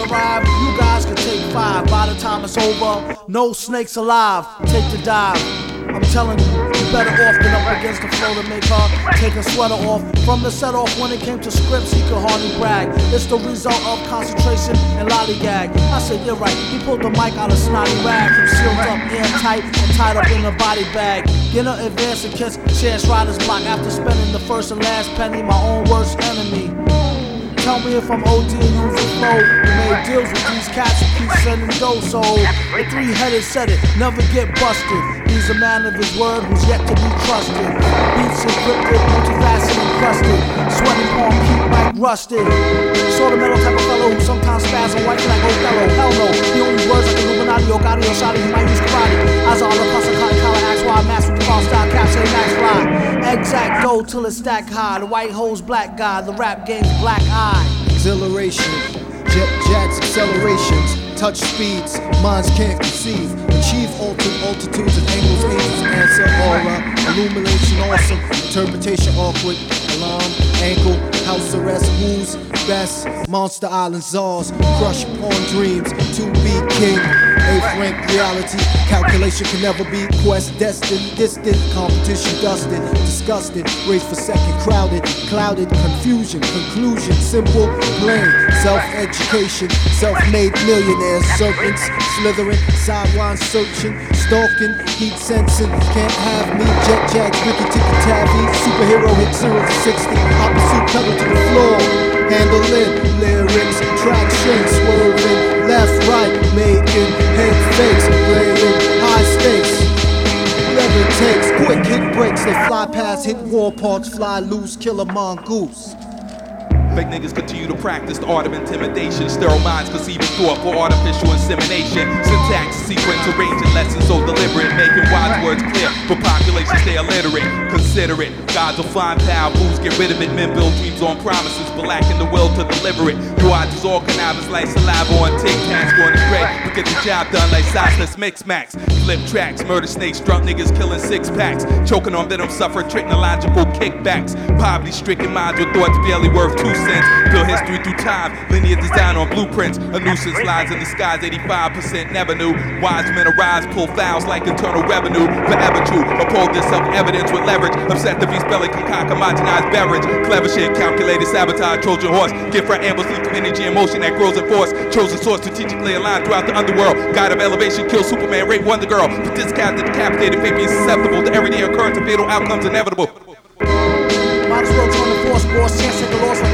arrive, you guys can take five. By the time it's over, no snakes alive. Take the dive. I'm telling you, you better off than up against the floor to make her take her sweater off. From the set off, when it came to scripts, he could hardly brag. It's the result of concentration and lollygag. I said, you're right. He pulled the mic out of snotty rag, from sealed up airtight and tied up in a body bag. Get her advance and kiss Chance Rider's block after spending the first and last penny, my own worst enemy. Tell me if I'm OD and using flow. We made deals with these cats who keep sending dough, so the three-headed said it, never get busted. He's a man of his word who's yet to be trusted. Beats encrypted, multifaceted, encrusted. Sweating palm keep like rusted. Sort of metal type of fellow who sometimes spaz on white like Othello. Hell no, the only words like Illuminati or Gotti or Exact dough till it's stack high. The white hole's black guy. The rap game's black eye. Exhilaration, jet jets, accelerations, touch speeds, minds can't conceive. Achieve altered altitudes and angles, angels answer, aura, illumination awesome, interpretation awkward, alarm, ankle, house arrest, who's best, Monsta Island Czars, crush upon dreams, to be king. Eighth rank reality, calculation can never be quest destined, distant, competition dusted, disgusted, race for second, crowded, clouded, confusion, conclusion, simple, plain, self-education, self-made millionaires, serpents, slithering, sideline searching, stalking, heat sensing, can't have me, jet jacks, Rikki-Tikki-Tavi, superhero hit 0 to 60, opposite pedal to the floor, handling lyrics, traction, fakes, high stakes. Whatever it takes, quick hit breaks, they fly past, hit wall parks, fly loose, kill a mongoose. Fake niggas continue to practice the art of intimidation. Sterile minds conceiving thought for artificial insemination. Syntax, sequence, arranging lessons so deliberate, making wise words clear for populations stay illiterate. Consider it. Gods will find power, fools get rid of it. Men build dreams on promises, but lacking the will to deliver it. Your eyes is all cannabis like saliva on tic tacs, going astray. But get the job done like sauceless mix max. Flip tracks, murder snakes, drunk niggas killing six packs. Choking on venom, suffer technological kickbacks. Poverty stricken minds with thoughts barely worth two cents. Build history through time, linear design on blueprints. A nuisance lies in the skies, 85% never knew. Wise men arise, pull fouls like internal revenue. Forever true, uphold this self evidence with leverage. Upset the beast belly, concoct homogenized beverage. Clever shit, calculated sabotage, Trojan horse. Gift for ambush, lethal energy and motion that grows in force. Chosen source, strategically aligned throughout the underworld. God of elevation, kill Superman, rape Wonder Girl. But this captive, decapitated, fate being susceptible to everyday occurrence of fatal outcomes inevitable. As well join the force, boss. Chance take a loss